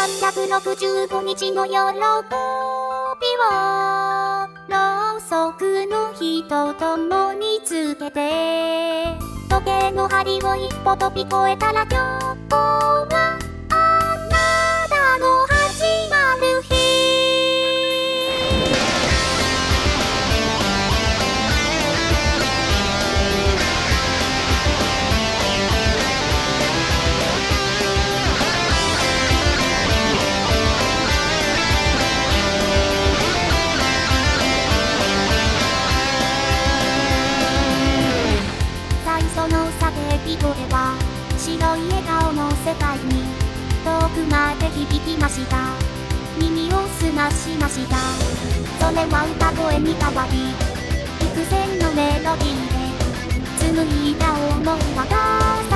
365日の喜びをろうそくの火ともにつけて時計の針を一歩飛び越えたら今日は叫び声は白い笑顔の世界に遠くまで響きました。耳を澄ましました。それは歌声に変わり幾千のメロディーで紡いだ想いが重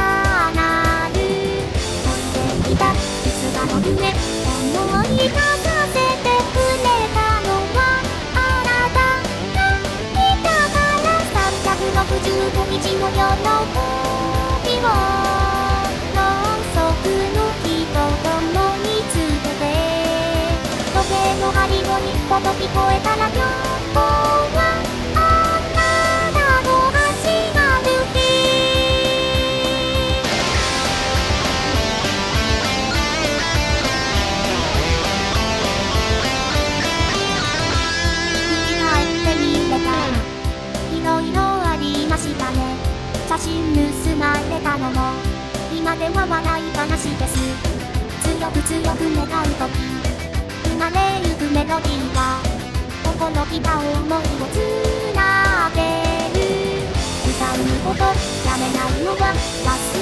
なる飛んでいたいつかの夢思い出させてくれたのはあなたがいたから365日の喜びをろうそくの火と共につけて時計の針を一歩飛び越えたら今日は写真盗まれたのも今では笑い話です。強く強く願うとき生まれゆくメロディーが心きた思いをつなげる。歌うことやめないのは忘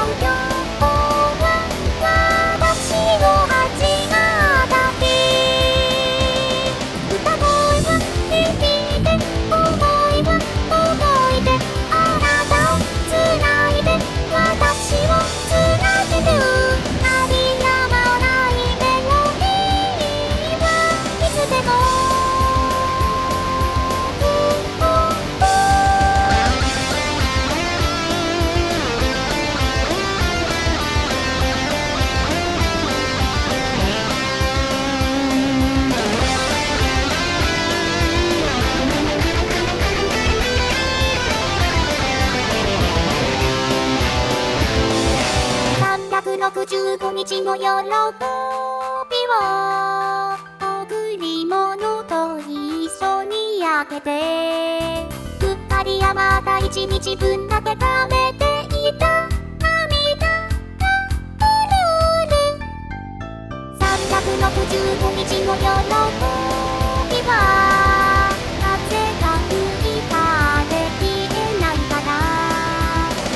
が飛365日の喜びを贈り物と一緒にあげてうっかり余った一日分だけ貯めていた涙。がうるる365日の喜びは風が吹いたで消えないから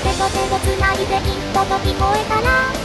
手と手をつないで一歩飛び越えたら